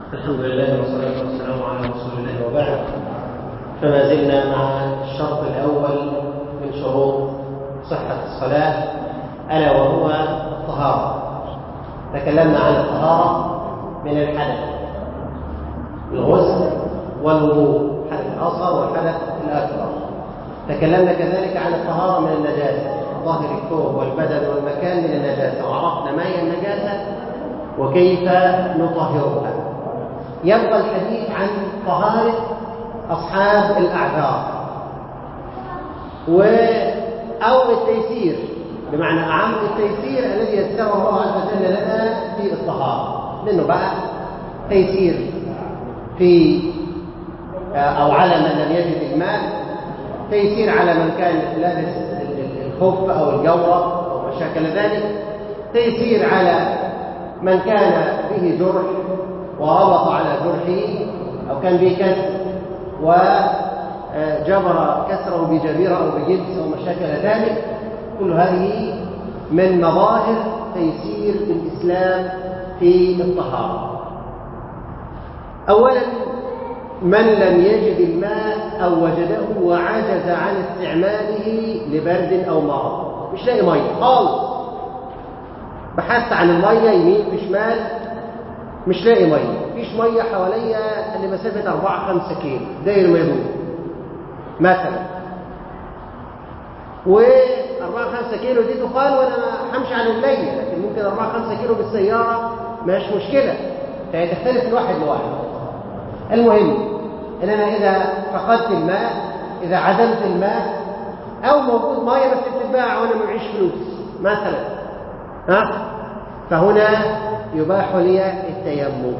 الحمد لله والصلاة والسلام على رسول الله وبعد. فما زلنا مع الشرط الأول من شروط صحة الصلاة ألا وهو الطهارة. تكلمنا عن الطهارة من الحدث. الغسل والوضوء الحدث الأصغر والحدث الأكبر. تكلمنا كذلك عن الطهارة من النجاسة. ظاهر الثوب والبدن والمكان من النجاسة وعرفنا ما هي النجاسة وكيف نطهرها. يبقى الحديث عن طهارة أصحاب الأعذار. و أو التيسير بمعنى أعم التيسير الذي يسره الله عز وجل لنا في الطهارة. منه بقى تيسير في أو على من لم يجد الماء تيسير على من كان لابس الخف أو الجورة أو ما شاكل ذلك. تيسير على من كان به جرح وربط على جرحه أو كان به كسر وجبر كسره بجبيرة أو بجلس أو ما ذلك. كل هذه من مظاهر تيسير الإسلام في الطهارة. أولا من لم يجد الماء أو وجده وعجز عن استعماله لبرد أو مرض. مش لاقي مية خالص. بحثت عن المية يمين وشمال مش لاقي مية. مفيش مية حواليا لمسافة 4 5 كيلو. داير ما يدور مثلا. و 4 5 كيلو دي دخان وأنا همشي على رجليا لكن ممكن 4 5 كيلو بالسيارة مش مشكلة. فهي تختلف الواحد لواحد. المهم إن أنا إذا فقدت الماء إذا عدمت الماء أو موجود مية بس بتتباع وأنا معيش فلوس مثلا. ها؟ فهنا يباح لي التيمم.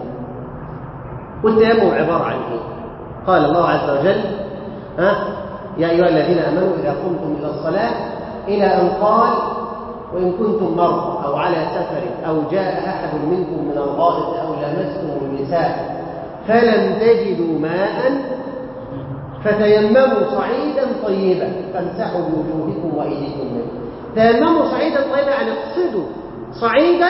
والتيمم عبارة عن إيه؟ قال الله عز وجل ها؟ يا أيها الذين آمنوا إذا قمتم إلى الصلاة إلى أن قال وإن كنتم مرضى أو على سفر أو جاء أحد منكم من الغائط أو لمستم النساء فلم تجدوا ماء فتيمموا صعيدا طيبا فامسحوا بوجوهكم وأيديكم منه. تيمموا صعيدا طيبا يعني اقصدوا صعيدا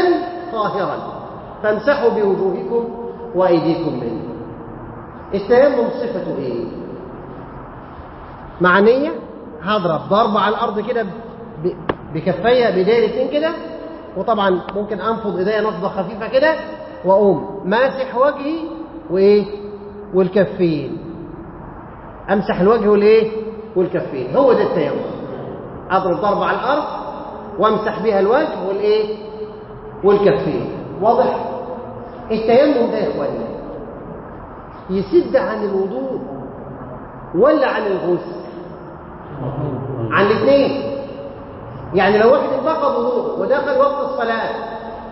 طاهرا. فامسحوا بوجوهكم وأيديكم منه. التيمم صفته إيه؟ معنية؟ هضرب ضربه على الأرض كده بكفايه بدايرتين كده وطبعا ممكن أنفض إيديا نفضة خفيفة كده وأقوم. ماسح وجهي وإيه؟ والكفين. أمسح الوجه والإيه؟ والكفين. هو ده التيمم. أضرب ضربه على الأرض وأمسح بها الوجه والإيه؟ والكفين. واضح؟ التيمم ده يا اخوانا يسد عن الوضوء ولا عن الغسل؟ عن الاثنين. يعني لو واحد انتقض وضوء ودخل وقت الصلاة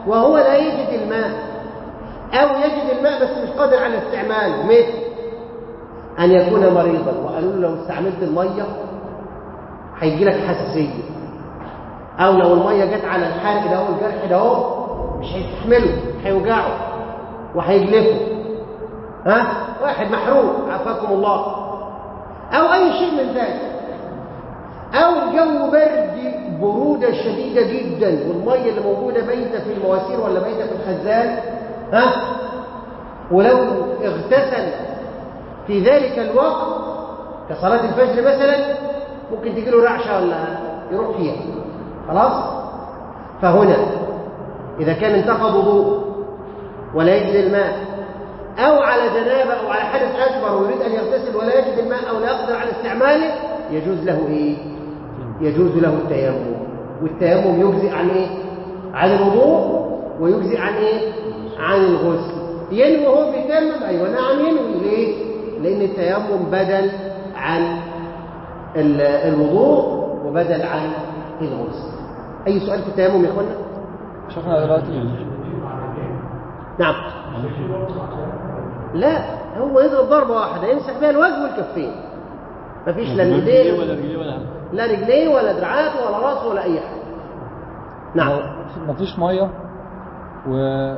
وهو لا يجد الماء أو يجد الماء بس مش قادر على استعماله مثل أن يكون مريضا وقالوا له لو استعملت المية هيجي لك حساسية أو لو المية جت على الحرق ده والجرح ده مش هيستحمله هيوجعه. وهيجلفه ها؟ واحد محروق عافاكم الله. أو أي شيء من ذلك. أو الجو برد برودة شديدة جدا والمية اللي موجودة بيتة في المواسير ولا بيتة في الخزان ها؟ ولو اغتسل في ذلك الوقت كصلاة الفجر مثلا ممكن تجي له رعشة ولا يروح فيها. خلاص؟ فهنا إذا كان انتقض وضوء ولا يجد الماء. أو على جنابة أو على حدث أكبر ويريد أن يغتسل ولا يجد الماء أو لا يقدر على استعماله يجوز له إيه؟ يجوز له التيمم. والتيمم يجزئ عن إيه؟ عن الوضوء ويجزئ عن إيه؟ عن الغسل. ينوي وهو بيتيمم؟ أيوه نعم ينوي. ليه؟ لأن التيمم بدل عن الوضوء وبدل عن الغسل. أي سؤال في التيمم يا اخوانا شفنا دلوقتي نعم. لا هو يضرب ضربة واحدة يمسح بها الوجه والكفين. مفيش لا ايديه ولا رجليه ولا لا رجليه ولا دراعاته ولا راسه ولا أي حاجة. نعم. مفيش مية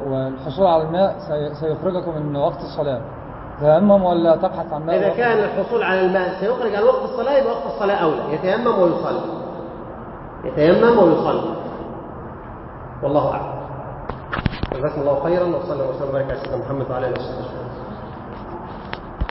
والحصول على الماء سيخرجكم من وقت الصلاة. تيمم ولا تبحث عن ماء إذا كان الحصول على الماء سيخرج عن وقت الصلاة يبقى وقت الصلاة أولى. يتيمم ويصلي. يتيمم ويصلي. والله أعلم. جزاكم الله خيرا وصلى الله وسلم وبارك على سيدنا محمد وعلى آله وصحبه